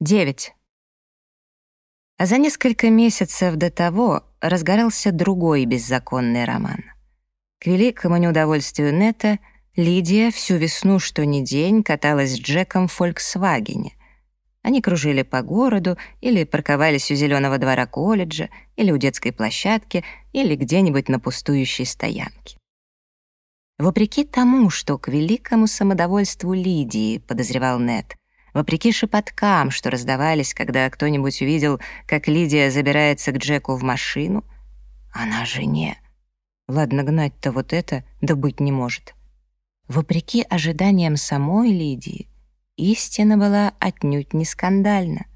9. А за несколько месяцев до того разгорался другой беззаконный роман. К великому неудовольствию Нета Лидия всю весну, что ни день, каталась с Джеком в «Фольксвагене». Они кружили по городу или парковались у зеленого двора колледжа, или у детской площадки, или где-нибудь на пустующей стоянке. Вопреки тому, что к великому самодовольству Лидии, подозревал Нет, вопреки шепоткам, что раздавались, когда кто-нибудь увидел, как Лидия забирается к Джеку в машину. Она жене. Ладно, гнать-то вот это, да быть не может. Вопреки ожиданиям самой Лидии, истина была отнюдь не скандальна.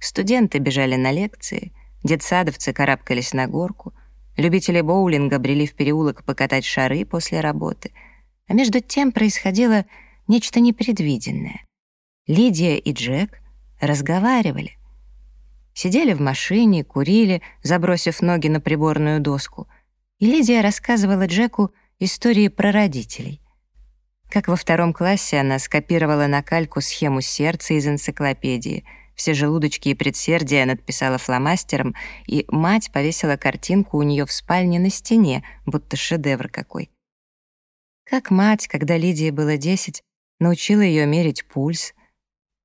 Студенты бежали на лекции, детсадовцы карабкались на горку, любители боулинга брели в переулок покатать шары после работы, а между тем происходило нечто непредвиденное — Лидия и Джек разговаривали. Сидели в машине, курили, забросив ноги на приборную доску. И Лидия рассказывала Джеку истории про родителей. Как во втором классе она скопировала на кальку схему сердца из энциклопедии. Все желудочки и предсердия надписала фломастером, и мать повесила картинку у нее в спальне на стене, будто шедевр какой. Как мать, когда Лидии было 10, научила ее мерить пульс —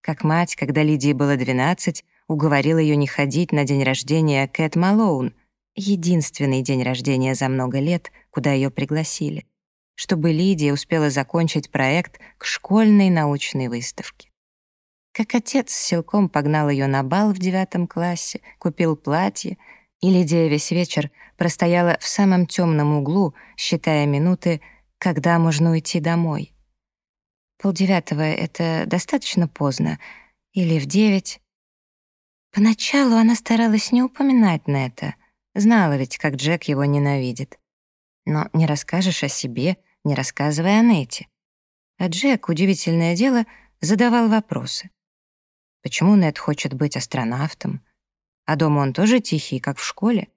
как мать, когда Лидии было 12, уговорила ее не ходить на день рождения Кэт Малоун, единственный день рождения за много лет, куда ее пригласили, чтобы Лидия успела закончить проект к школьной научной выставке. Как отец силком погнал ее на бал в девятом классе, купил платье, и Лидия весь вечер простояла в самом темном углу, считая минуты, когда можно уйти домой — Полдевятого — это достаточно поздно. Или в девять. Поначалу она старалась не упоминать на это. Знала ведь, как Джек его ненавидит. Но не расскажешь о себе, не рассказывая о Нете. А Джек, удивительное дело, задавал вопросы. Почему Нет хочет быть астронавтом? А дома он тоже тихий, как в школе?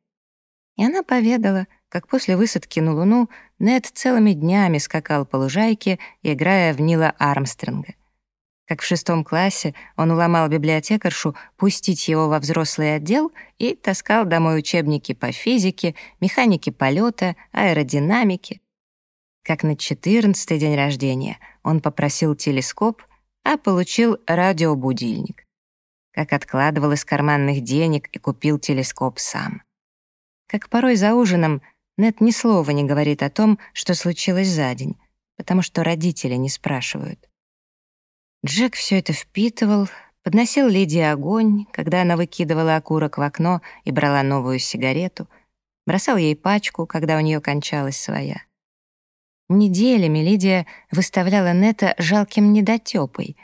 И она поведала, как после высадки на Луну Нед целыми днями скакал по лужайке, играя в Нила Армстронга. Как в шестом классе он уломал библиотекаршу пустить его во взрослый отдел и таскал домой учебники по физике, механике полета, аэродинамике. Как на четырнадцатый день рождения он попросил телескоп, а получил радиобудильник. Как откладывал из карманных денег и купил телескоп сам. Как порой за ужином нет ни слова не говорит о том, что случилось за день, потому что родители не спрашивают. Джек все это впитывал, подносил Лидии огонь, когда она выкидывала окурок в окно и брала новую сигарету, бросал ей пачку, когда у нее кончалась своя. Неделями Лидия выставляла Нета жалким недотёпой,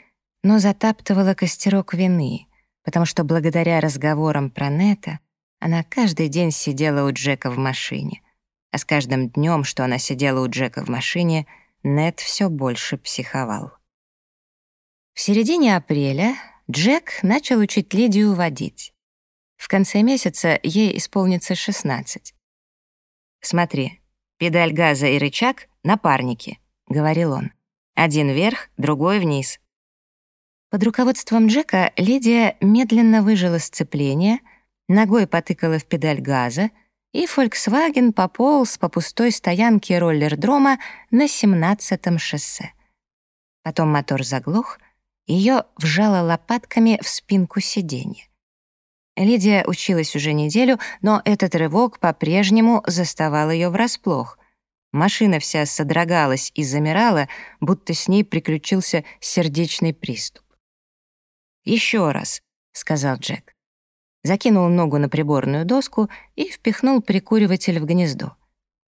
но затаптывала костерок вины, потому что благодаря разговорам про Нета она каждый день сидела у Джека в машине — а с каждым днем, что она сидела у Джека в машине, Нед все больше психовал. В середине апреля Джек начал учить Лидию водить. В конце месяца ей исполнится 16. «Смотри, педаль газа и рычаг — напарники», — говорил он. «Один вверх, другой вниз». Под руководством Джека Лидия медленно выжила сцепление, ногой потыкала в педаль газа — и Volkswagen пополз по пустой стоянке роллердрома на 17-м шоссе. Потом мотор заглох, ее вжало лопатками в спинку сиденья. Лидия училась уже неделю, но этот рывок по-прежнему заставал ее врасплох. Машина вся содрогалась и замирала, будто с ней приключился сердечный приступ. «Еще раз», — сказал Джек закинул ногу на приборную доску и впихнул прикуриватель в гнездо.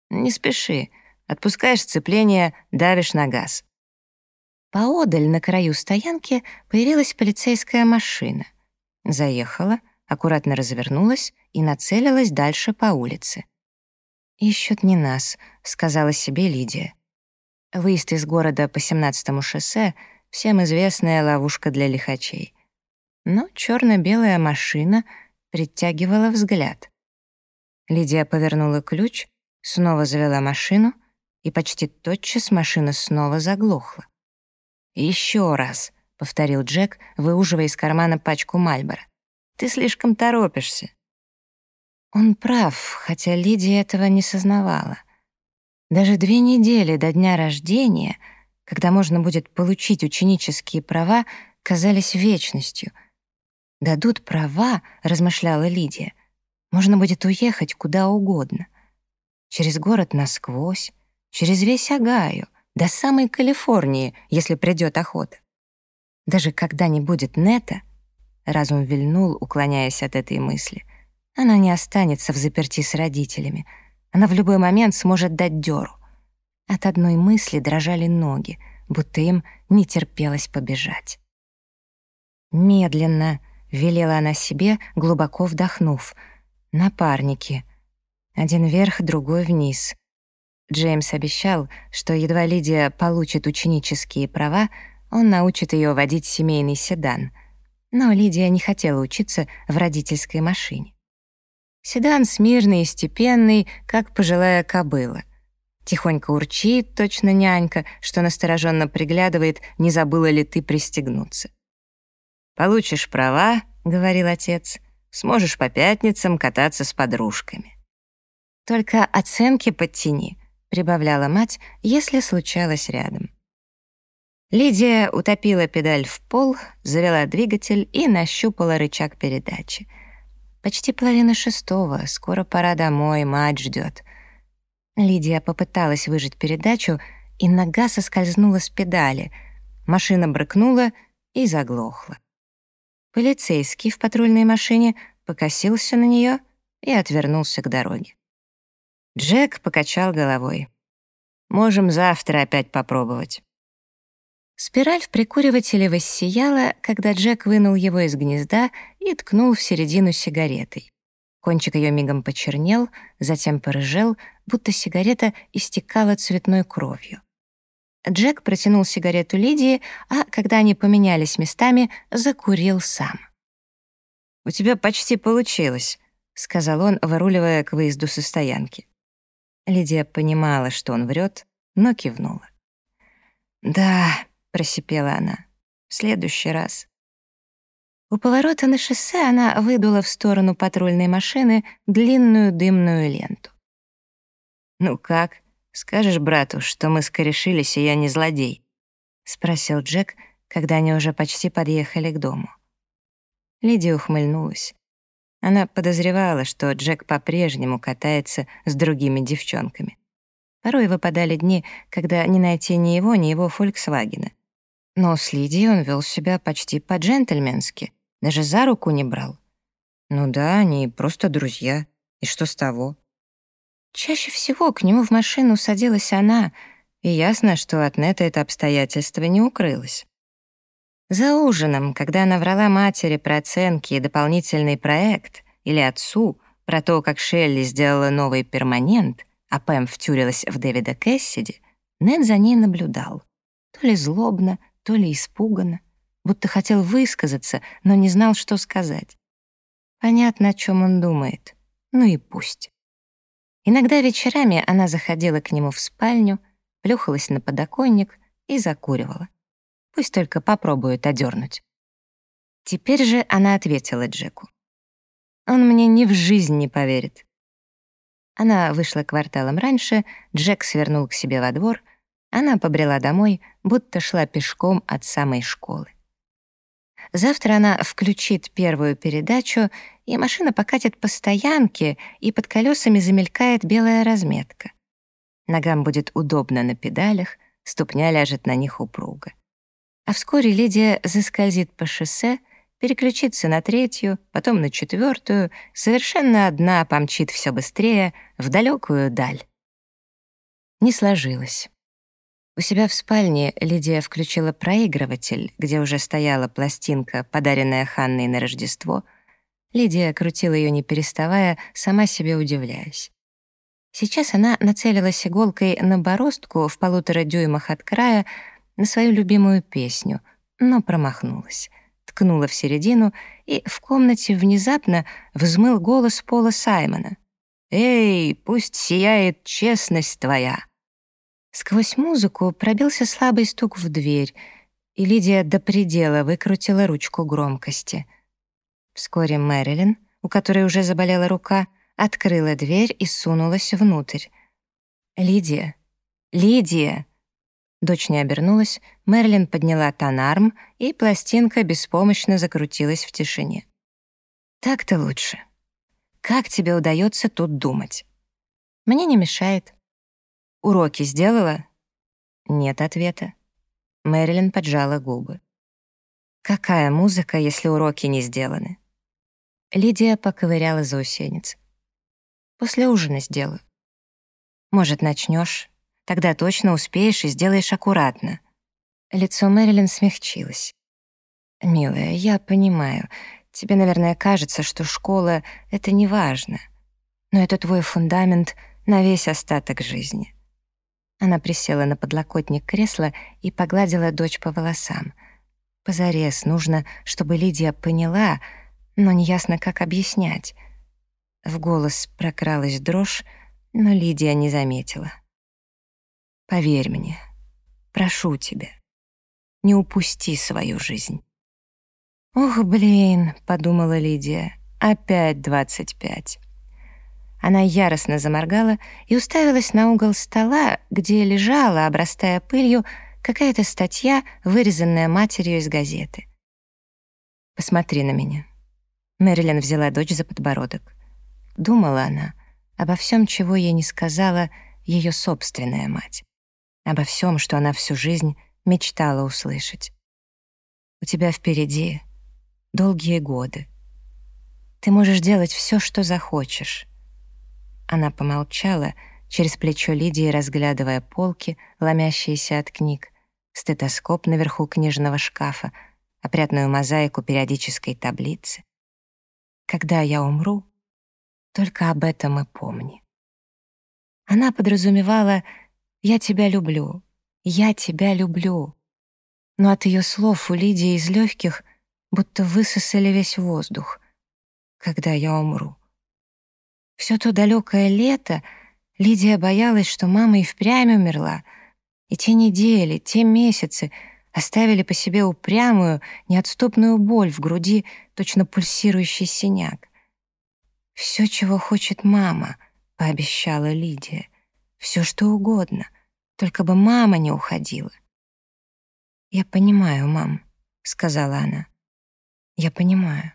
«Не спеши. Отпускаешь сцепление, давишь на газ». Поодаль на краю стоянки появилась полицейская машина. Заехала, аккуратно развернулась и нацелилась дальше по улице. «Ищут не нас», — сказала себе Лидия. Выезд из города по 17-му шоссе — всем известная ловушка для лихачей но черно-белая машина притягивала взгляд. Лидия повернула ключ, снова завела машину, и почти тотчас машина снова заглохла. «Еще раз», — повторил Джек, выуживая из кармана пачку Мальбора. «Ты слишком торопишься». Он прав, хотя Лидия этого не сознавала. Даже две недели до дня рождения, когда можно будет получить ученические права, казались вечностью. «Дадут права», — размышляла Лидия, — «можно будет уехать куда угодно. Через город насквозь, через весь Огайо, до самой Калифорнии, если придет охота. Даже когда не будет Нета, разум вильнул, уклоняясь от этой мысли, она не останется в заперти с родителями. Она в любой момент сможет дать дёру. От одной мысли дрожали ноги, будто им не терпелось побежать. Медленно велела она себе, глубоко вдохнув. Напарники. Один вверх, другой вниз. Джеймс обещал, что едва Лидия получит ученические права, он научит ее водить семейный седан. Но Лидия не хотела учиться в родительской машине. Седан смирный и степенный, как пожилая кобыла. Тихонько урчит, точно нянька, что настороженно приглядывает, не забыла ли ты пристегнуться. «Получишь права», — говорил отец, — «сможешь по пятницам кататься с подружками». «Только оценки подтяни», — прибавляла мать, если случалось рядом. Лидия утопила педаль в пол, завела двигатель и нащупала рычаг передачи. Почти половина шестого, скоро пора домой, мать ждет. Лидия попыталась выжать передачу, и нога соскользнула с педали. Машина брыкнула и заглохла. Полицейский в патрульной машине покосился на нее и отвернулся к дороге. Джек покачал головой. «Можем завтра опять попробовать». Спираль в прикуривателе воссияла, когда Джек вынул его из гнезда и ткнул в середину сигаретой. Кончик ее мигом почернел, затем порыжел, будто сигарета истекала цветной кровью. Джек протянул сигарету Лидии, а когда они поменялись местами, закурил сам. «У тебя почти получилось», — сказал он, выруливая к выезду со стоянки. Лидия понимала, что он врет, но кивнула. «Да», просипела она. «В следующий раз». У поворота на шоссе она выдула в сторону патрульной машины длинную дымную ленту. «Ну как? Скажешь брату, что мы скорешились, и я не злодей?» — спросил Джек, когда они уже почти подъехали к дому. Лидия ухмыльнулась. Она подозревала, что Джек по-прежнему катается с другими девчонками. Порой выпадали дни, когда не найти ни его, ни его «Фольксвагена». Но с Лидией он вел себя почти по-джентльменски, даже за руку не брал. Ну да, они просто друзья. И что с того? Чаще всего к нему в машину садилась она, и ясно, что от Нета это обстоятельство не укрылось. За ужином, когда она врала матери про оценки и дополнительный проект, или отцу про то, как Шелли сделала новый перманент, а Пэм втюрилась в Дэвида Кэссиди, Нед за ней наблюдал. То ли злобно, то ли испуганно, будто хотел высказаться, но не знал, что сказать. Понятно, о чем он думает. Ну и пусть. Иногда вечерами она заходила к нему в спальню, плюхалась на подоконник и закуривала. Пусть только попробует одернуть. Теперь же она ответила Джеку. «Он мне ни в жизнь не поверит». Она вышла кварталом раньше, Джек свернул к себе во двор — она побрела домой, будто шла пешком от самой школы. Завтра она включит первую передачу, и машина покатит по стоянке, и под колесами замелькает белая разметка. Ногам будет удобно на педалях, ступня ляжет на них упруго. А вскоре Лидия заскользит по шоссе, переключится на третью, потом на четвертую, совершенно одна помчит все быстрее в далекую даль. Не сложилось. У себя в спальне Лидия включила проигрыватель, где уже стояла пластинка, подаренная Ханной на Рождество. Лидия крутила ее не переставая, сама себе удивляясь. Сейчас она нацелилась иголкой на бороздку в полутора дюймах от края на свою любимую песню, но промахнулась. Ткнула в середину, и в комнате внезапно взмыл голос Пола Саймона. «Эй, пусть сияет честность твоя!» Сквозь музыку пробился слабый стук в дверь, и Лидия до предела выкрутила ручку громкости. Вскоре Мэрилин, у которой уже заболела рука, открыла дверь и сунулась внутрь. «Лидия! Лидия!» Дочь не обернулась, Мэрилин подняла тонарм, и пластинка беспомощно закрутилась в тишине. «Так-то лучше. Как тебе удается тут думать?» «Мне не мешает». «Уроки сделала?» Нет ответа. Мэрилин поджала губы. «Какая музыка, если уроки не сделаны?» Лидия поковыряла заусенец. «После ужина сделаю». «Может, начнешь? Тогда точно успеешь и сделаешь аккуратно». Лицо Мэрилин смягчилось. «Милая, я понимаю. Тебе, наверное, кажется, что школа — это не важно. Но это твой фундамент на весь остаток жизни. Она присела на подлокотник кресла и погладила дочь по волосам. Позарез нужно, чтобы Лидия поняла, но неясно, как объяснять. В голос прокралась дрожь, но Лидия не заметила. «Поверь мне, прошу тебя, не упусти свою жизнь». «Ох, блин», — подумала Лидия, — «опять двадцать пять». Она яростно заморгала и уставилась на угол стола, где лежала, обрастая пылью, какая-то статья, вырезанная матерью из газеты. «Посмотри на меня». Мэрилин взяла дочь за подбородок. Думала она обо всем, чего ей не сказала ее собственная мать. Обо всем, что она всю жизнь мечтала услышать. «У тебя впереди долгие годы. Ты можешь делать все, что захочешь. Она помолчала, через плечо Лидии разглядывая полки, ломящиеся от книг, стетоскоп наверху книжного шкафа, опрятную мозаику периодической таблицы. «Когда я умру, только об этом и помни». Она подразумевала «я тебя люблю, я тебя люблю». Но от ее слов у Лидии из легких будто высосали весь воздух. «Когда я умру». Все то далекое лето Лидия боялась, что мама и впрямь умерла, и те недели, те месяцы оставили по себе упрямую, неотступную боль в груди, точно пульсирующий синяк. «Все, чего хочет мама», — пообещала Лидия. «Все, что угодно, только бы мама не уходила». «Я понимаю, мам», — сказала она. «Я понимаю».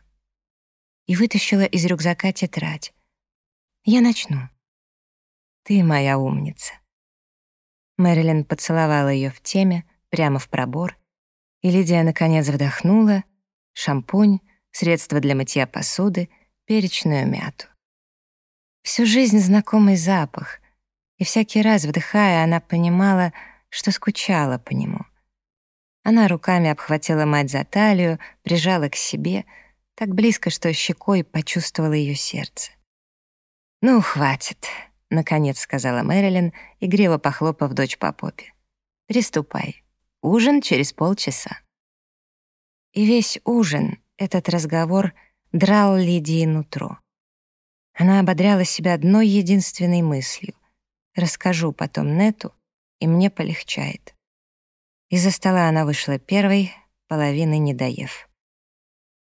И вытащила из рюкзака тетрадь. Я начну. Ты моя умница. Мэрилин поцеловала ее в теме, прямо в пробор, и Лидия наконец вдохнула шампунь, средство для мытья посуды, перечную мяту. Всю жизнь знакомый запах, и всякий раз, вдыхая, она понимала, что скучала по нему. Она руками обхватила мать за талию, прижала к себе, так близко, что щекой почувствовала ее сердце. «Ну, хватит», — наконец сказала Мэрилин, игриво похлопав дочь по попе. «Приступай. Ужин через полчаса». И весь ужин, этот разговор, драл Лидии нутро. Она ободряла себя одной единственной мыслью. «Расскажу потом Нету, и мне полегчает». Из-за стола она вышла первой, половины не доев.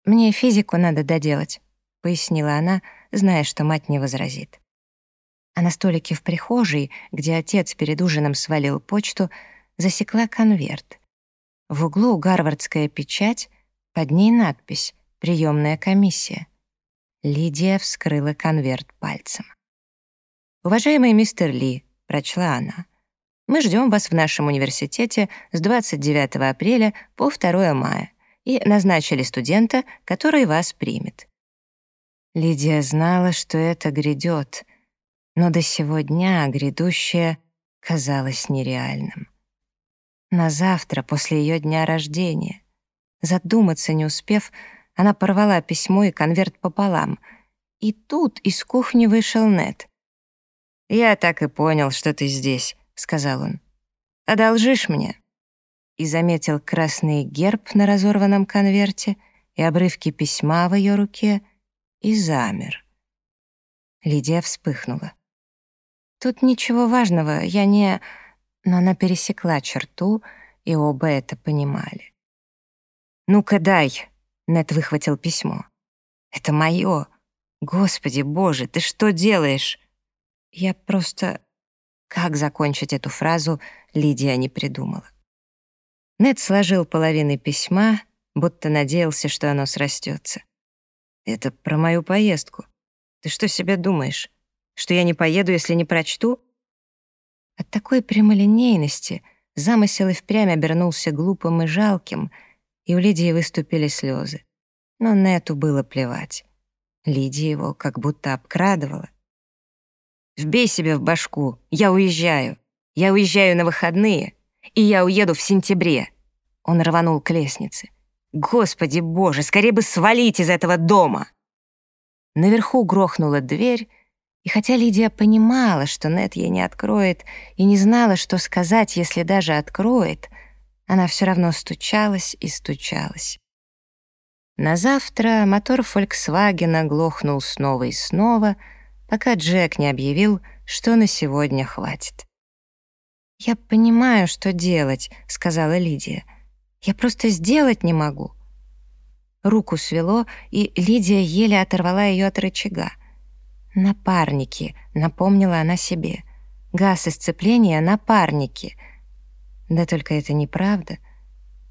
«Мне физику надо доделать», — пояснила она, — зная, что мать не возразит. А на столике в прихожей, где отец перед ужином свалил почту, засекла конверт. В углу гарвардская печать, под ней надпись «Приемная комиссия». Лидия вскрыла конверт пальцем. «Уважаемый мистер Ли», — прочла она, «мы ждем вас в нашем университете с 29 апреля по 2 мая и назначили студента, который вас примет. Лидия знала, что это грядет, но до сего дня грядущее казалось нереальным. На завтра, после ее дня рождения, задуматься не успев, она порвала письмо и конверт пополам. И тут из кухни вышел Нет. «Я так и понял, что ты здесь», — сказал он. «Одолжишь мне?» И заметил красный герб на разорванном конверте и обрывки письма в ее руке — и замер. Лидия вспыхнула. «Тут ничего важного, я не...» Но она пересекла черту, и оба это понимали. «Ну-ка дай!» — Нет выхватил письмо. «Это мое! Господи боже, ты что делаешь?» Я просто... Как закончить эту фразу, Лидия не придумала. Нед сложил половины письма, будто надеялся, что оно срастется. «Это про мою поездку. Ты что себе думаешь? Что я не поеду, если не прочту?» От такой прямолинейности замысел и впрямь обернулся глупым и жалким, и у Лидии выступили слезы. Но Нету было плевать. Лидия его как будто обкрадывала. Вбей себе в башку. Я уезжаю. Я уезжаю на выходные. И я уеду в сентябре. Он рванул к лестнице. Господи боже, скорее бы свалить из этого дома. Наверху грохнула дверь, и хотя Лидия понимала, что Нет ей не откроет, и не знала, что сказать, если даже откроет, она все равно стучалась и стучалась. На завтра мотор «Фольксвагена» глохнул снова и снова — пока Джек не объявил, что на сегодня хватит. «Я понимаю, что делать», — сказала Лидия. «Я просто сделать не могу». Руку свело, и Лидия еле оторвала ее от рычага. «Напарники», — напомнила она себе. «Газ и сцепление — напарники». Да только это неправда.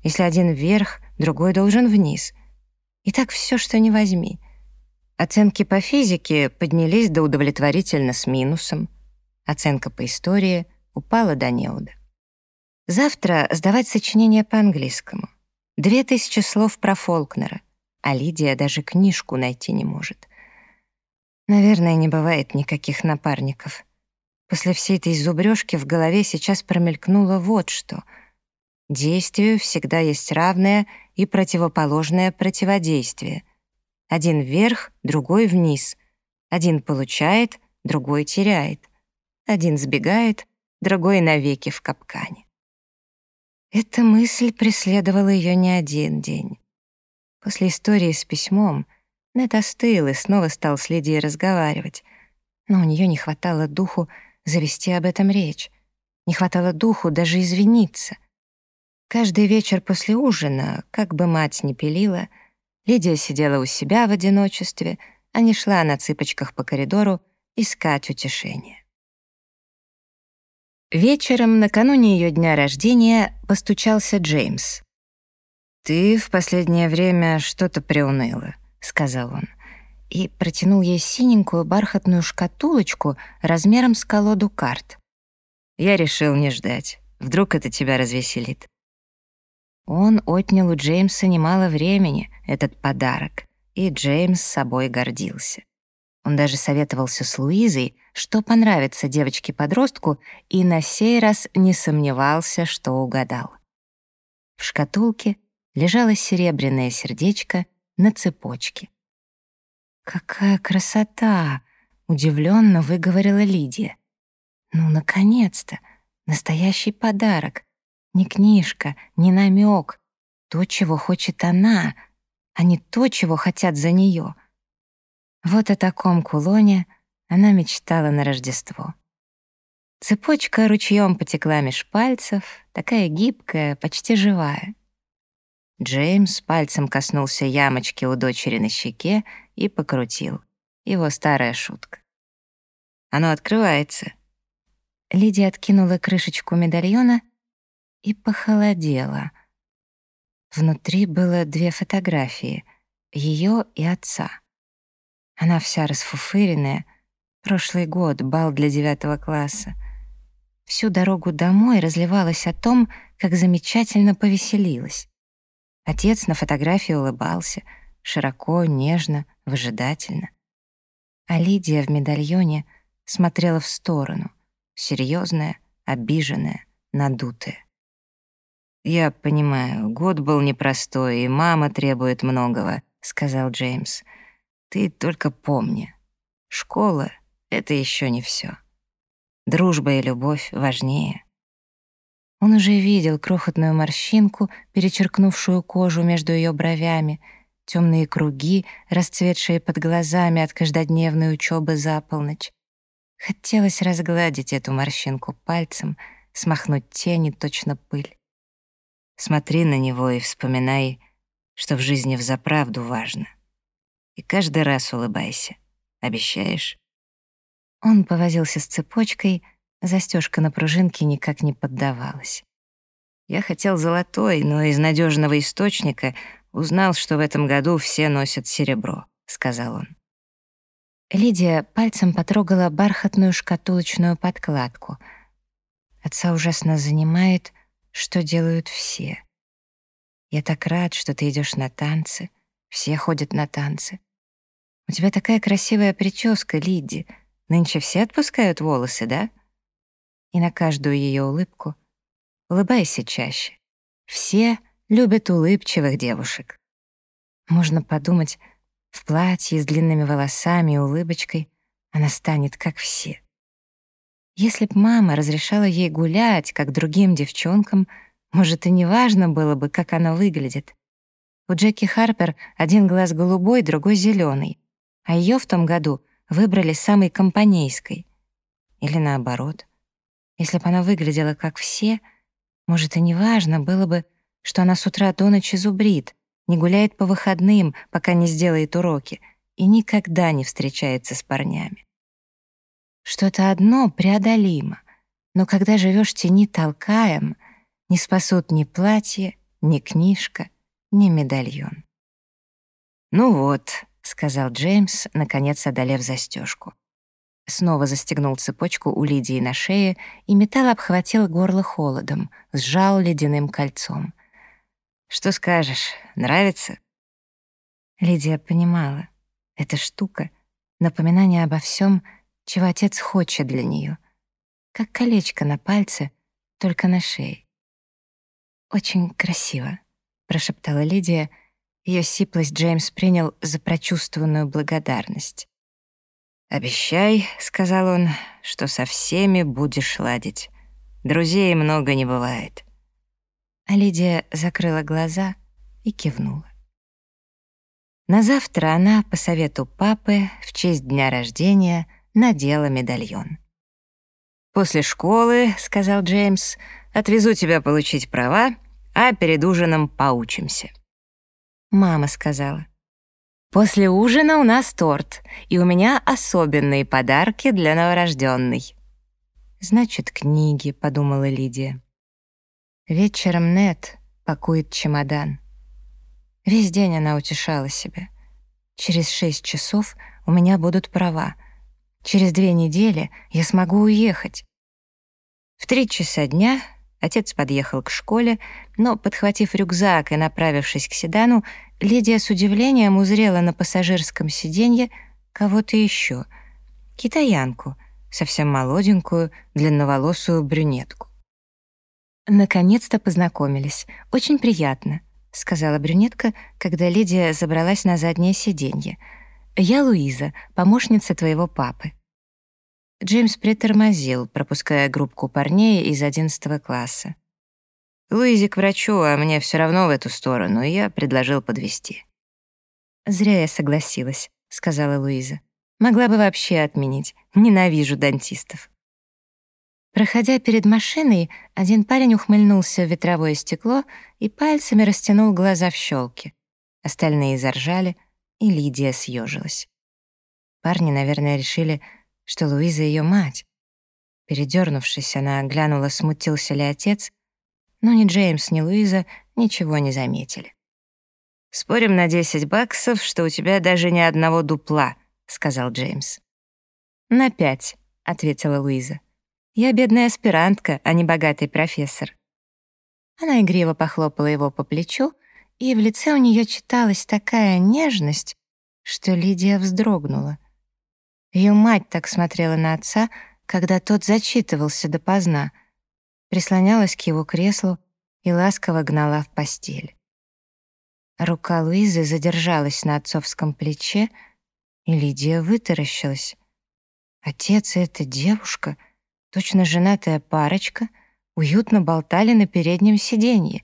Если один вверх, другой должен вниз. И так все, что не возьми — Оценки по физике поднялись до удовлетворительно с минусом. Оценка по истории упала до неуда. Завтра сдавать сочинение по английскому. Две тысячи слов про Фолкнера, а Лидия даже книжку найти не может. Наверное, не бывает никаких напарников. После всей этой зубрёжки в голове сейчас промелькнуло вот что. Действию всегда есть равное и противоположное противодействие — один вверх, другой вниз. Один получает, другой теряет. Один сбегает, другой навеки в капкане. Эта мысль преследовала ее не один день. После истории с письмом Нет остыл и снова стал с Лидией разговаривать, но у нее не хватало духу завести об этом речь, не хватало духу даже извиниться. Каждый вечер после ужина, как бы мать ни пилила, Лидия сидела у себя в одиночестве, а не шла на цыпочках по коридору искать утешения. Вечером, накануне ее дня рождения, постучался Джеймс. «Ты в последнее время что-то приуныла», — сказал он, и протянул ей синенькую бархатную шкатулочку размером с колоду карт. «Я решил не ждать. Вдруг это тебя развеселит». Он отнял у Джеймса немало времени, этот подарок, и Джеймс собой гордился. Он даже советовался с Луизой, что понравится девочке-подростку, и на сей раз не сомневался, что угадал. В шкатулке лежало серебряное сердечко на цепочке. «Какая красота!» — удивленно выговорила Лидия. «Ну, наконец-то! Настоящий подарок! Не книжка, не намек. То, чего хочет она, а не то, чего хотят за нее. Вот о таком кулоне она мечтала на Рождество. Цепочка ручьем потекла меж пальцев, такая гибкая, почти живая. Джеймс пальцем коснулся ямочки у дочери на щеке и покрутил. Его старая шутка. Оно открывается. Лидия откинула крышечку медальона и похолодела. Внутри было две фотографии — ее и отца. Она вся расфуфыренная. Прошлый год, бал для девятого класса. Всю дорогу домой разливалась о том, как замечательно повеселилась. Отец на фотографии улыбался, широко, нежно, выжидательно. А Лидия в медальоне смотрела в сторону, серьезная, обиженная, надутая. «Я понимаю, год был непростой, и мама требует многого», — сказал Джеймс. «Ты только помни, школа — это еще не все. Дружба и любовь важнее». Он уже видел крохотную морщинку, перечеркнувшую кожу между ее бровями, темные круги, расцветшие под глазами от каждодневной учебы за полночь. Хотелось разгладить эту морщинку пальцем, смахнуть тени, точно пыль. Смотри на него и вспоминай, что в жизни взаправду важно. И каждый раз улыбайся. Обещаешь?» Он повозился с цепочкой, застежка на пружинке никак не поддавалась. Я хотел золотой, но из надежного источника узнал, что в этом году все носят серебро, сказал он. Лидия пальцем потрогала бархатную шкатулочную подкладку. Отца ужасно занимает, что делают все. Я так рад, что ты идешь на танцы. Все ходят на танцы. У тебя такая красивая прическа, Лиди. Нынче все отпускают волосы, да? И на каждую ее улыбку улыбайся чаще. Все любят улыбчивых девушек. Можно подумать, в платье с длинными волосами и улыбочкой она станет как все. Если б мама разрешала ей гулять, как другим девчонкам, может, и не важно было бы, как она выглядит. У Джеки Харпер один глаз голубой, другой зеленый, а ее в том году выбрали самой компанейской. Или наоборот. Если бы она выглядела как все, может, и не важно было бы, что она с утра до ночи зубрит, не гуляет по выходным, пока не сделает уроки, и никогда не встречается с парнями. Что-то одно преодолимо, но когда живешь тени толкаем, не спасут ни платье, ни книжка, ни медальон. «Ну вот», — сказал Джеймс, наконец одолев застежку. Снова застегнул цепочку у Лидии на шее, и металл обхватил горло холодом, сжал ледяным кольцом. Что скажешь, нравится?» Лидия понимала. Эта штука — напоминание обо всем, чего отец хочет для нее. Как колечко на пальце, только на шее. «Очень красиво», — прошептала Лидия. Ее сиплость Джеймс принял за прочувствованную благодарность. «Обещай», — сказал он, — «что со всеми будешь ладить. Друзей много не бывает». А Лидия закрыла глаза и кивнула. На завтра она, по совету папы, в честь дня рождения, надела медальон. «После школы, — сказал Джеймс, — отвезу тебя получить права, а перед ужином поучимся». Мама сказала, «После ужина у нас торт, и у меня особенные подарки для новорожденной». «Значит, книги», — подумала Лидия. Вечером Нет пакует чемодан. Весь день она утешала себя. Через шесть часов у меня будут права. Через две недели я смогу уехать. В три часа дня отец подъехал к школе, но, подхватив рюкзак и направившись к седану, Лидия с удивлением узрела на пассажирском сиденье кого-то еще, китаянку, совсем молоденькую, длинноволосую брюнетку. «Наконец-то познакомились. Очень приятно», — сказала брюнетка, когда Лидия забралась на заднее сиденье. «Я Луиза, помощница твоего папы». Джеймс притормозил, пропуская группку парней из одиннадцатого класса. «Луизе к врачу, а мне все равно в эту сторону, и я предложил подвести. «Зря я согласилась», — сказала Луиза. «Могла бы вообще отменить. Ненавижу дантистов». Проходя перед машиной, один парень ухмыльнулся в ветровое стекло и пальцами растянул глаза в щелки. Остальные заржали, и Лидия съежилась. Парни, наверное, решили, что Луиза ее мать. Передернувшись, она глянула, смутился ли отец, но ни Джеймс, ни Луиза ничего не заметили. «Спорим на 10 баксов, что у тебя даже ни одного дупла», — сказал Джеймс. «На пять», — ответила Луиза. Я бедная аспирантка, а не богатый профессор». Она игриво похлопала его по плечу, и в лице у нее читалась такая нежность, что Лидия вздрогнула. Ее мать так смотрела на отца, когда тот зачитывался допоздна, прислонялась к его креслу и ласково гнала в постель. Рука Луизы задержалась на отцовском плече, и Лидия вытаращилась. Отец и эта девушка — Точно женатая парочка уютно болтали на переднем сиденье.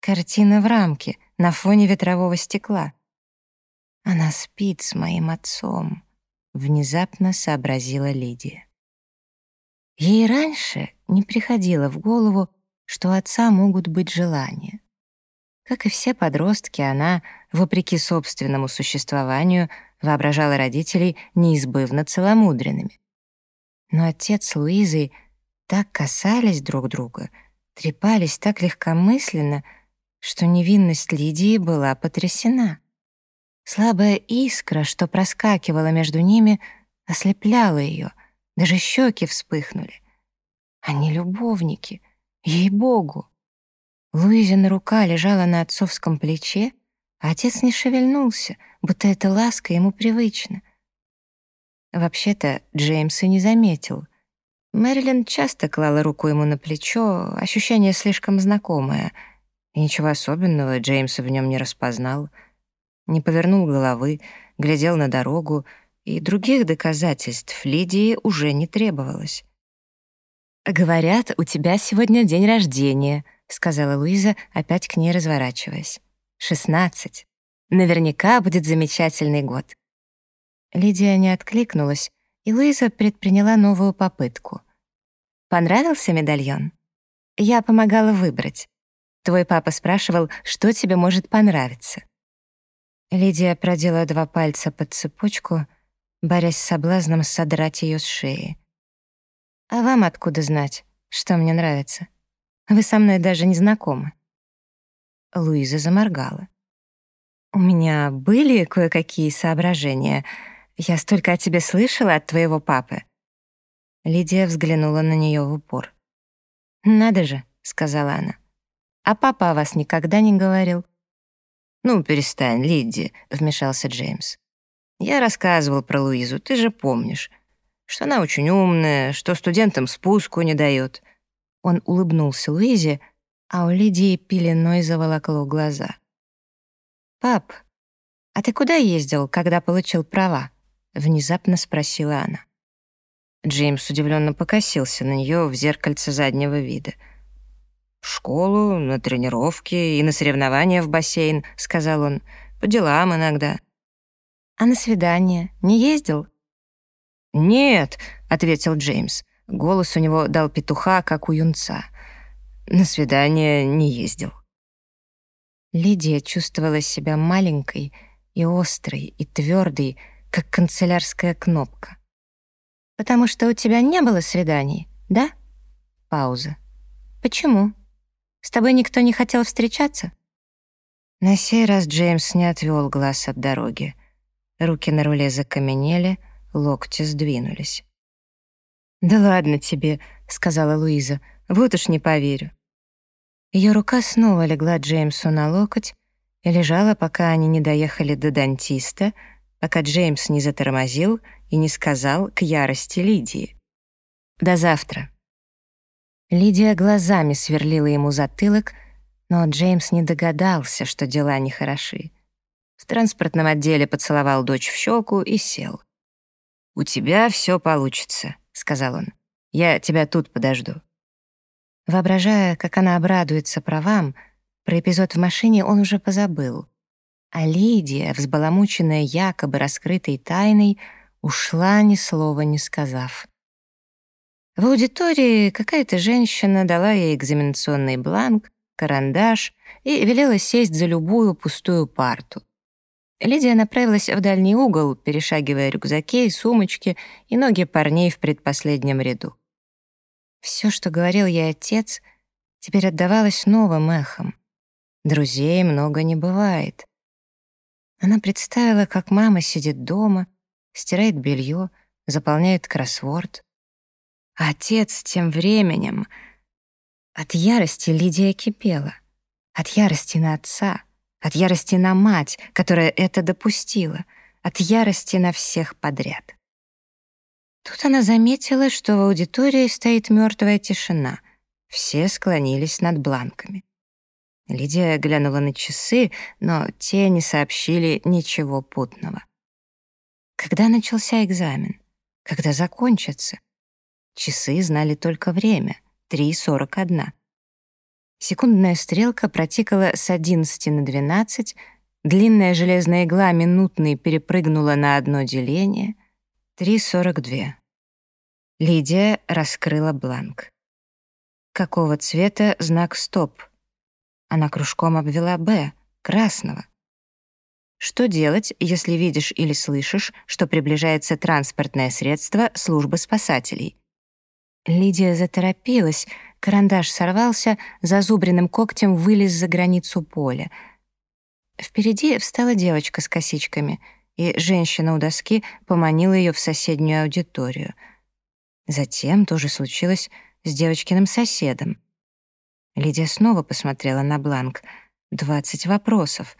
Картина в рамке, на фоне ветрового стекла. «Она спит с моим отцом», — внезапно сообразила Лидия. Ей раньше не приходило в голову, что у отца могут быть желания. Как и все подростки, она, вопреки собственному существованию, воображала родителей неизбывно целомудренными. Но отец с Луизой так касались друг друга, трепались так легкомысленно, что невинность Лидии была потрясена. Слабая искра, что проскакивала между ними, ослепляла ее, даже щеки вспыхнули. Они любовники, ей-богу. Луизина рука лежала на отцовском плече, а отец не шевельнулся, будто эта ласка ему привычна. Вообще-то Джеймс и не заметил. Мэрилин часто клала руку ему на плечо, ощущение слишком знакомое. И ничего особенного Джеймс в нем не распознал. Не повернул головы, глядел на дорогу, и других доказательств Лидии уже не требовалось. «Говорят, у тебя сегодня день рождения», — сказала Луиза, опять к ней разворачиваясь. «Шестнадцать. Наверняка будет замечательный год». Лидия не откликнулась, и Луиза предприняла новую попытку. «Понравился медальон?» «Я помогала выбрать. Твой папа спрашивал, что тебе может понравиться». Лидия продела два пальца под цепочку, борясь с соблазном содрать ее с шеи. «А вам откуда знать, что мне нравится?» Вы со мной даже не знакомы». Луиза заморгала. «У меня были кое-какие соображения. Я столько о тебе слышала от твоего папы». Лидия взглянула на нее в упор. «Надо же», — сказала она. «А папа о вас никогда не говорил?» «Ну, перестань, Лидия», — вмешался Джеймс. «Я рассказывал про Луизу, ты же помнишь, что она очень умная, что студентам спуску не дает. Он улыбнулся Луизе, а у Лидии пеленой заволокло глаза. «Пап, а ты куда ездил, когда получил права?» — внезапно спросила она. Джеймс удивленно покосился на нее в зеркальце заднего вида. «В школу, на тренировки и на соревнования в бассейн», — сказал он. «По делам иногда». «А на свидание не ездил?» «Нет», — ответил Джеймс. Голос у него дал петуха, как у юнца. На свидание не ездил. Лидия чувствовала себя маленькой и острой, и твердой, как канцелярская кнопка. «Потому что у тебя не было свиданий, да?» Пауза. «Почему? С тобой никто не хотел встречаться?» На сей раз Джеймс не отвел глаз от дороги. Руки на руле закаменели, локти сдвинулись. «Да ладно тебе», — сказала Луиза, — «вот уж не поверю». Ее рука снова легла Джеймсу на локоть и лежала, пока они не доехали до дантиста, пока Джеймс не затормозил и не сказал к ярости Лидии. «До завтра». Лидия глазами сверлила ему затылок, но Джеймс не догадался, что дела нехороши. В транспортном отделе поцеловал дочь в щеку и сел. «У тебя все получится», — сказал он. «Я тебя тут подожду». Воображая, как она обрадуется правам, про эпизод в машине он уже позабыл. А Лидия, взбаламученная якобы раскрытой тайной, ушла ни слова не сказав. В аудитории какая-то женщина дала ей экзаменационный бланк, карандаш и велела сесть за любую пустую парту. Лидия направилась в дальний угол, перешагивая рюкзаки, сумочки и ноги парней в предпоследнем ряду. Все, что говорил ей отец, теперь отдавалось новым эхом. Друзей много не бывает. Она представила, как мама сидит дома, стирает белье, заполняет кроссворд. Отец тем временем... От ярости Лидия кипела. От ярости на отца — от ярости на мать, которая это допустила, от ярости на всех подряд. Тут она заметила, что в аудитории стоит мертвая тишина. Все склонились над бланками. Лидия глянула на часы, но те не сообщили ничего путного. Когда начался экзамен? Когда закончится? Часы знали только время — 3.41. Секундная стрелка протикала с 11 на 12, длинная железная игла минутной перепрыгнула на одно деление. 3.42. Лидия раскрыла бланк. Какого цвета знак «Стоп»? Она кружком обвела «Б», красного. Что делать, если видишь или слышишь, что приближается транспортное средство службы спасателей? Лидия заторопилась, карандаш сорвался, зазубренным когтем вылез за границу поля. Впереди встала девочка с косичками, и женщина у доски поманила ее в соседнюю аудиторию. Затем то же случилось с девочкиным соседом. Лидия снова посмотрела на бланк. «Двадцать вопросов.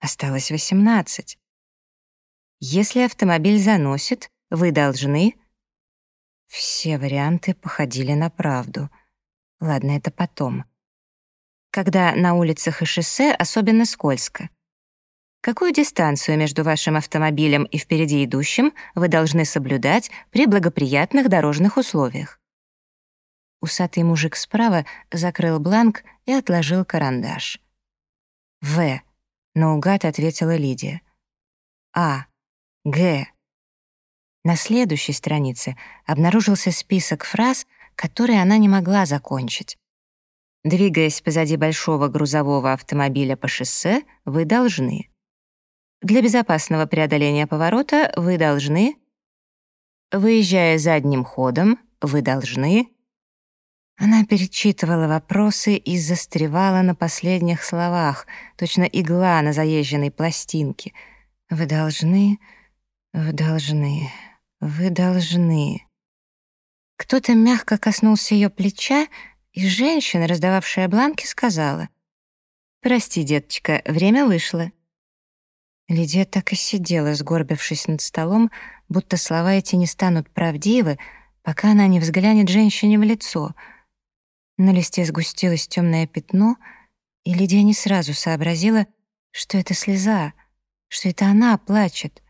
Осталось восемнадцать. Если автомобиль заносит, вы должны...» Все варианты походили на правду. Ладно, это потом. Когда на улицах и шоссе особенно скользко. Какую дистанцию между вашим автомобилем и впереди идущим вы должны соблюдать при благоприятных дорожных условиях? Усатый мужик справа закрыл бланк и отложил карандаш. «В», — наугад ответила Лидия. «А», «Г», на следующей странице обнаружился список фраз, которые она не могла закончить. Двигаясь позади большого грузового автомобиля по шоссе, вы должны. Для безопасного преодоления поворота вы должны. Выезжая задним ходом, вы должны. Она перечитывала вопросы и застревала на последних словах, точно игла на заезженной пластинке. Вы должны, вы должны. «Вы должны...» Кто-то мягко коснулся ее плеча, и женщина, раздававшая бланки, сказала, «Прости, деточка, время вышло». Лидия так и сидела, сгорбившись над столом, будто слова эти не станут правдивы, пока она не взглянет женщине в лицо. На листе сгустилось темное пятно, и Лидия не сразу сообразила, что это слеза, что это она плачет.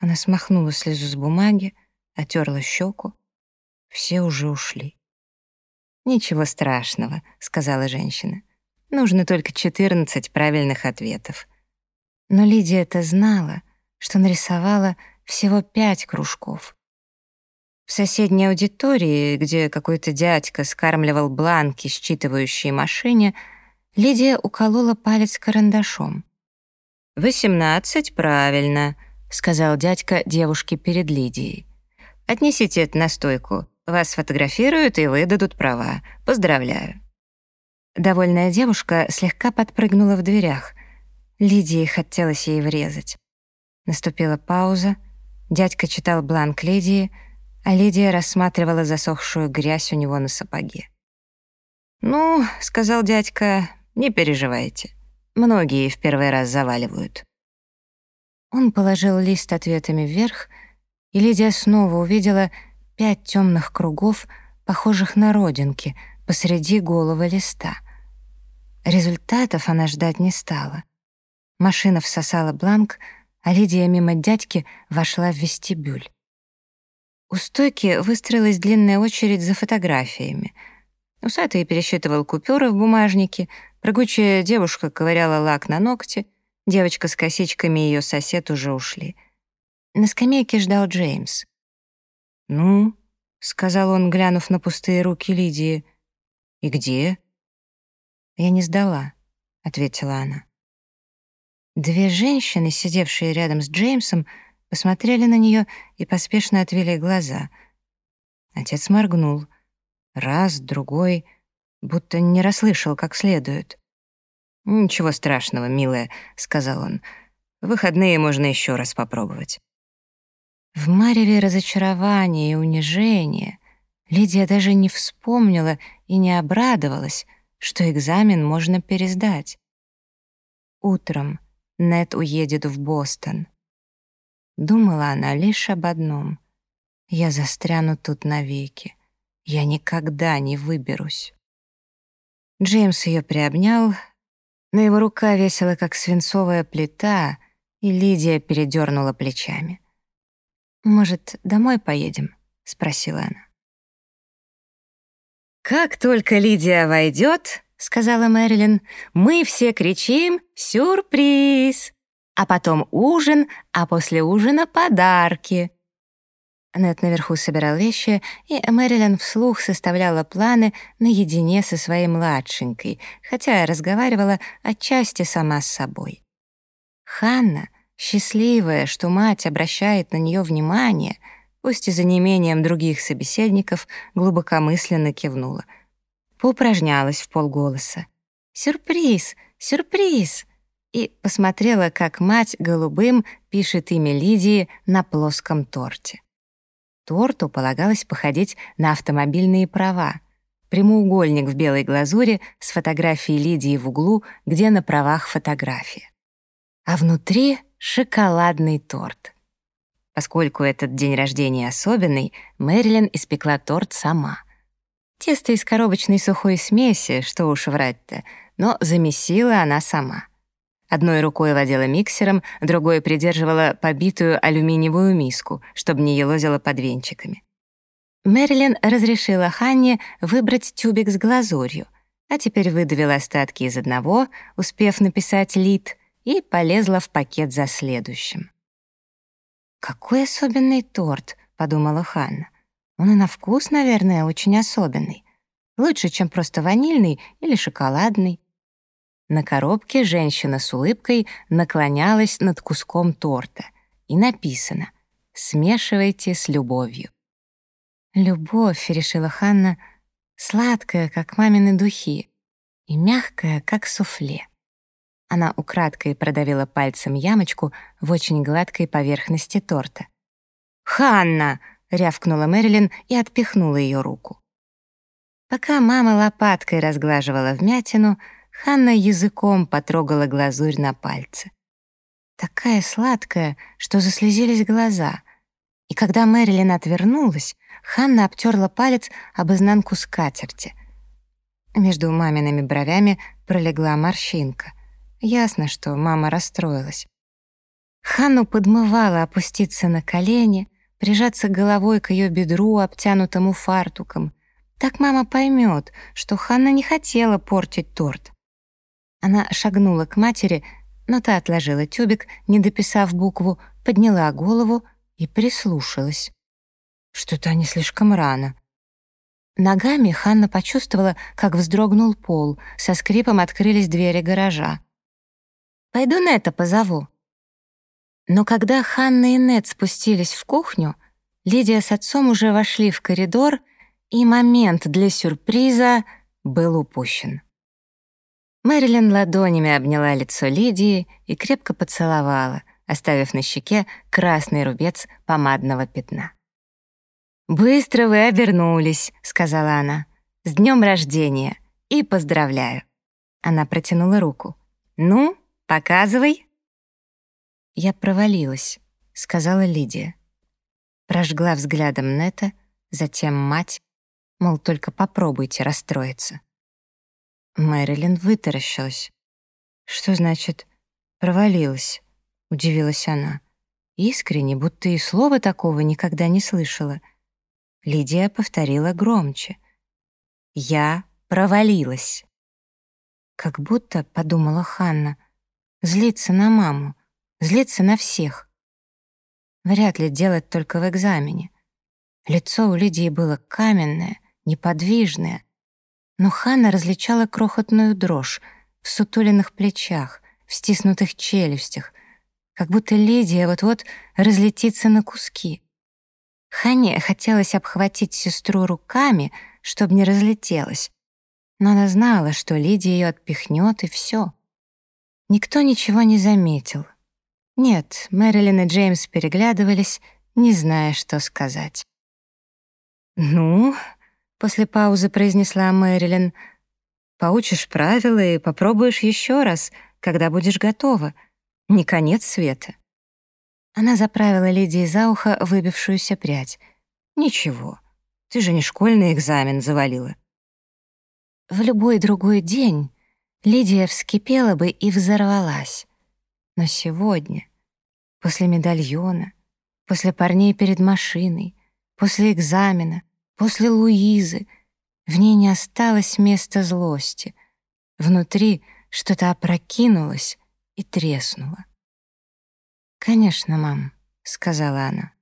Она смахнула слезу с бумаги, отерла щеку. Все уже ушли. «Ничего страшного», — сказала женщина. «Нужно только 14 правильных ответов». Но Лидия это знала, что нарисовала всего пять кружков. В соседней аудитории, где какой-то дядька скармливал бланки считывающей машине, Лидия уколола палец карандашом. «Восемнадцать, правильно», — сказал дядька девушке перед Лидией. «Отнесите это на стойку. Вас сфотографируют и выдадут права. Поздравляю». Довольная девушка слегка подпрыгнула в дверях. Лидии хотелось ей врезать. Наступила пауза. Дядька читал бланк Лидии, а Лидия рассматривала засохшую грязь у него на сапоге. «Ну, — сказал дядька, — не переживайте. Многие в первый раз заваливают. Он положил лист ответами вверх, и Лидия снова увидела пять темных кругов, похожих на родинки, посреди голого листа. Результатов она ждать не стала. Машина всосала бланк, а Лидия мимо дядьки вошла в вестибюль. У стойки выстроилась длинная очередь за фотографиями. Усатый пересчитывал купюры в бумажнике, прыгучая девушка ковыряла лак на ногте — Девочка с косичками и ее сосед уже ушли. На скамейке ждал Джеймс. «Ну?» — сказал он, глянув на пустые руки Лидии. «И где?» «Я не сдала», — ответила она. Две женщины, сидевшие рядом с Джеймсом, посмотрели на нее и поспешно отвели глаза. Отец моргнул. Раз, другой, будто не расслышал как следует. «Ничего страшного, милая», — сказал он. «В выходные можно еще раз попробовать». В мареве разочарования и унижения Лидия даже не вспомнила и не обрадовалась, что экзамен можно пересдать. Утром Нет уедет в Бостон. Думала она лишь об одном. Я застряну тут навеки. Я никогда не выберусь. Джеймс ее приобнял, но его рука весила, как свинцовая плита, и Лидия передернула плечами. «Может, домой поедем?» — спросила она. «Как только Лидия войдет, — сказала Мэрилин, — мы все кричим «Сюрприз!» А потом ужин, а после ужина подарки. Нет наверху собирал вещи, и Мэрилин вслух составляла планы наедине со своей младшенькой, хотя разговаривала отчасти сама с собой. Ханна, счастливая, что мать обращает на нее внимание, пусть и за неимением других собеседников, глубокомысленно кивнула. Поупражнялась в полголоса. «Сюрприз! Сюрприз!» и посмотрела, как мать голубым пишет имя Лидии на плоском торте. Торту полагалось походить на автомобильные права. Прямоугольник в белой глазури с фотографией Лидии в углу, где на правах фотография. А внутри — шоколадный торт. Поскольку этот день рождения особенный, Мэрилин испекла торт сама. Тесто из коробочной сухой смеси, что уж врать-то, но замесила она сама. Одной рукой водила миксером, другой придерживала побитую алюминиевую миску, чтобы не елозила под венчиками. Мэрилин разрешила Ханне выбрать тюбик с глазурью, а теперь выдавила остатки из одного, успев написать лид, и полезла в пакет за следующим. «Какой особенный торт», — подумала Ханна. «Он и на вкус, наверное, очень особенный. Лучше, чем просто ванильный или шоколадный». На коробке женщина с улыбкой наклонялась над куском торта. И написано «Смешивайте с любовью». «Любовь», — решила Ханна, — «сладкая, как мамины духи, и мягкая, как суфле». Она украдкой продавила пальцем ямочку в очень гладкой поверхности торта. «Ханна!» — рявкнула Мэрилин и отпихнула ее руку. Пока мама лопаткой разглаживала вмятину, Ханна языком потрогала глазурь на пальце. Такая сладкая, что заслезились глаза. И когда Мэрилин отвернулась, Ханна обтерла палец об изнанку скатерти. Между мамиными бровями пролегла морщинка. Ясно, что мама расстроилась. Ханну подмывала опуститься на колени, прижаться головой к ее бедру, обтянутому фартуком. Так мама поймет, что Ханна не хотела портить торт. Она шагнула к матери, но та отложила тюбик, не дописав букву, подняла голову и прислушалась. Что-то они слишком рано. Ногами Ханна почувствовала, как вздрогнул пол, со скрипом открылись двери гаража. «Пойду Нета позову». Но когда Ханна и Нет спустились в кухню, Лидия с отцом уже вошли в коридор, и момент для сюрприза был упущен. Мэрилин ладонями обняла лицо Лидии и крепко поцеловала, оставив на щеке красный рубец помадного пятна. «Быстро вы обернулись», — сказала она. «С днем рождения! И поздравляю!» Она протянула руку. «Ну, показывай!» «Я провалилась», — сказала Лидия. Прожгла взглядом Нета, затем мать, мол, только попробуйте расстроиться. Мэрилин вытаращилась. «Что значит «провалилась»?» — удивилась она. Искренне, будто и слова такого никогда не слышала. Лидия повторила громче. «Я провалилась». Как будто, — подумала Ханна, — злиться на маму, злиться на всех. Вряд ли делать только в экзамене. Лицо у Лидии было каменное, неподвижное, но Ханна различала крохотную дрожь в сутуленных плечах, в стиснутых челюстях, как будто Лидия вот-вот разлетится на куски. Хане хотелось обхватить сестру руками, чтобы не разлетелась, но она знала, что Лидия ее отпихнет, и все. Никто ничего не заметил. Нет, Мэрилин и Джеймс переглядывались, не зная, что сказать. «Ну, После паузы произнесла Мэрилин. «Поучишь правила и попробуешь еще раз, когда будешь готова. Не конец света». Она заправила Лидии за ухо выбившуюся прядь. «Ничего, ты же не школьный экзамен завалила». В любой другой день Лидия вскипела бы и взорвалась. Но сегодня, после медальона, после парней перед машиной, после экзамена, После Луизы в ней не осталось места злости. Внутри что-то опрокинулось и треснуло. «Конечно, мам», — сказала она.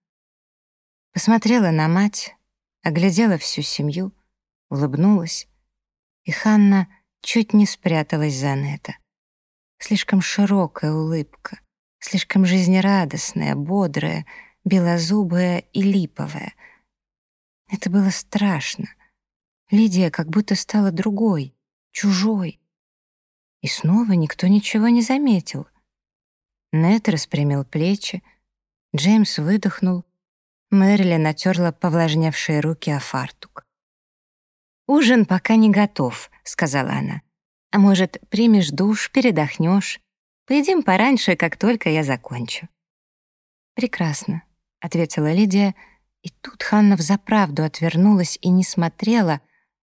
Посмотрела на мать, оглядела всю семью, улыбнулась, и Ханна чуть не спряталась за Нета. Слишком широкая улыбка, слишком жизнерадостная, бодрая, белозубая и липовая. Это было страшно. Лидия как будто стала другой, чужой. И снова никто ничего не заметил. Нет распрямил плечи, Джеймс выдохнул, Мэрилин натерла повлажневшие руки о фартук. «Ужин пока не готов», — сказала она. «А может, примешь душ, передохнешь? Поедим пораньше, как только я закончу». «Прекрасно», — ответила Лидия, и тут Ханна взаправду отвернулась и не смотрела,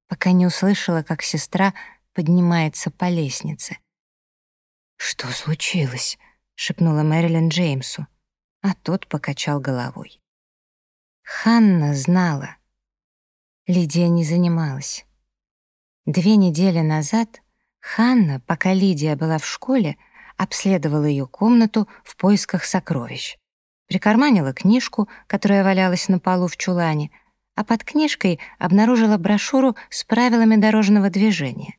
пока не услышала, как сестра поднимается по лестнице. «Что случилось?» — шепнула Мэрилин Джеймсу, а тот покачал головой. Ханна знала. Лидия не занималась. Две недели назад Ханна, пока Лидия была в школе, обследовала ее комнату в поисках сокровищ. Прикарманила книжку, которая валялась на полу в чулане, а под книжкой обнаружила брошюру с правилами дорожного движения.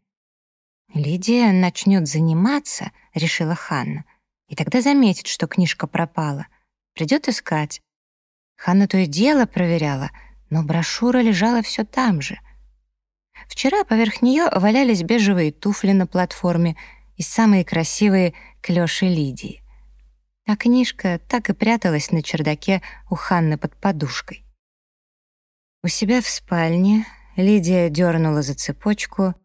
«Лидия начнет заниматься», — решила Ханна, «и тогда заметит, что книжка пропала. Придет искать». Ханна то и дело проверяла, но брошюра лежала все там же. Вчера поверх нее валялись бежевые туфли на платформе и самые красивые клёши Лидии. А книжка так и пряталась на чердаке у Ханны под подушкой. У себя в спальне Лидия дернула за цепочку —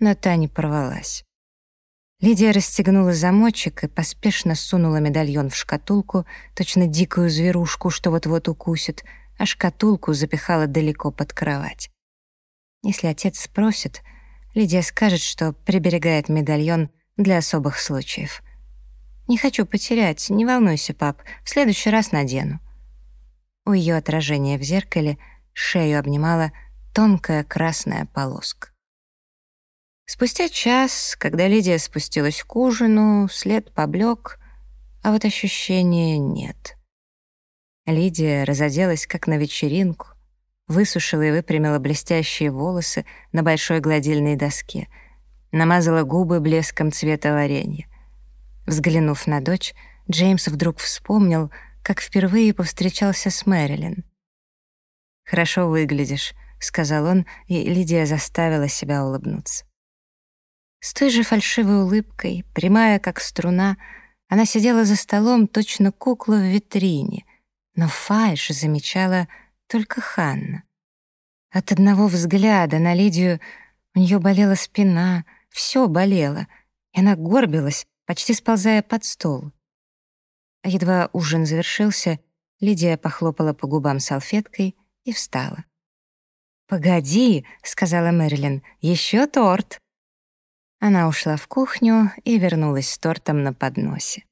но та не порвалась. Лидия расстегнула замочек и поспешно сунула медальон в шкатулку, точно дикую зверушку, что вот-вот укусит, а шкатулку запихала далеко под кровать. Если отец спросит, Лидия скажет, что приберегает медальон для особых случаев. «Не хочу потерять, не волнуйся, пап, в следующий раз надену». У ее отражения в зеркале шею обнимала тонкая красная полоска. Спустя час, когда Лидия спустилась к ужину, след поблек, а вот ощущения нет. Лидия разоделась как на вечеринку, высушила и выпрямила блестящие волосы на большой гладильной доске, намазала губы блеском цвета варенья. Взглянув на дочь, Джеймс вдруг вспомнил, как впервые повстречался с Мэрилин. «Хорошо выглядишь», — сказал он, и Лидия заставила себя улыбнуться. С той же фальшивой улыбкой, прямая как струна, она сидела за столом, точно кукла в витрине, но фальшь замечала только Ханна. От одного взгляда на Лидию у нее болела спина, все болело, и она горбилась, почти сползая под стол. Едва ужин завершился, Лидия похлопала по губам салфеткой и встала. «Погоди», — сказала Мэрилин, — «еще торт». Она ушла в кухню и вернулась с тортом на подносе.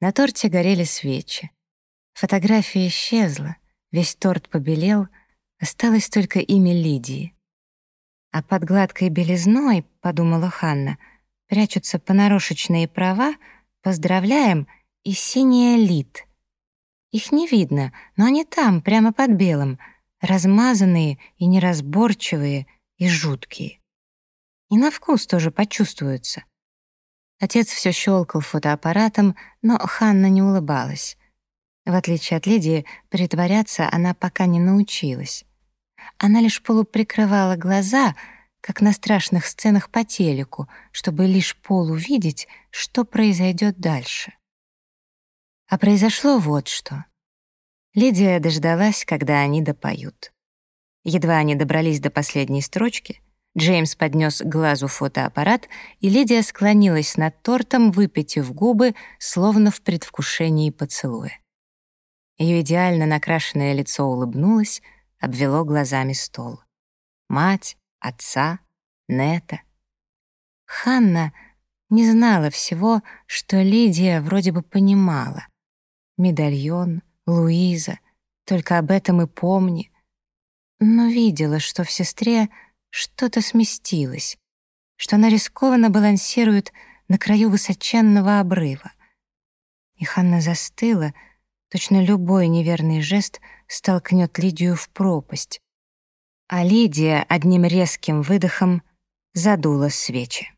На торте горели свечи. Фотография исчезла, весь торт побелел, осталось только имя Лидии. А под гладкой белизной, подумала Ханна, прячутся понарошечные права, поздравляем и синяя лид. Их не видно, но они там, прямо под белым, размазанные и неразборчивые и жуткие. И на вкус тоже почувствуются. Отец все щелкал фотоаппаратом, но Ханна не улыбалась. В отличие от Лидии, притворяться она пока не научилась. Она лишь полуприкрывала глаза, как на страшных сценах по телеку, чтобы лишь полувидеть, что произойдет дальше. А произошло вот что. Лидия дождалась, когда они допоют. Едва они добрались до последней строчки — Джеймс поднес к глазу фотоаппарат, и Лидия склонилась над тортом, выпитив губы, словно в предвкушении поцелуя. Ее идеально накрашенное лицо улыбнулось, обвело глазами стол. Мать, отца, Нета. Ханна не знала всего, что Лидия вроде бы понимала. Медальон, Луиза, только об этом и помни. Но видела, что в сестре что-то сместилось, что она рискованно балансирует на краю высоченного обрыва. И Ханна застыла, Точно любой неверный жест столкнет Лидию в пропасть. А Лидия одним резким выдохом задула свечи.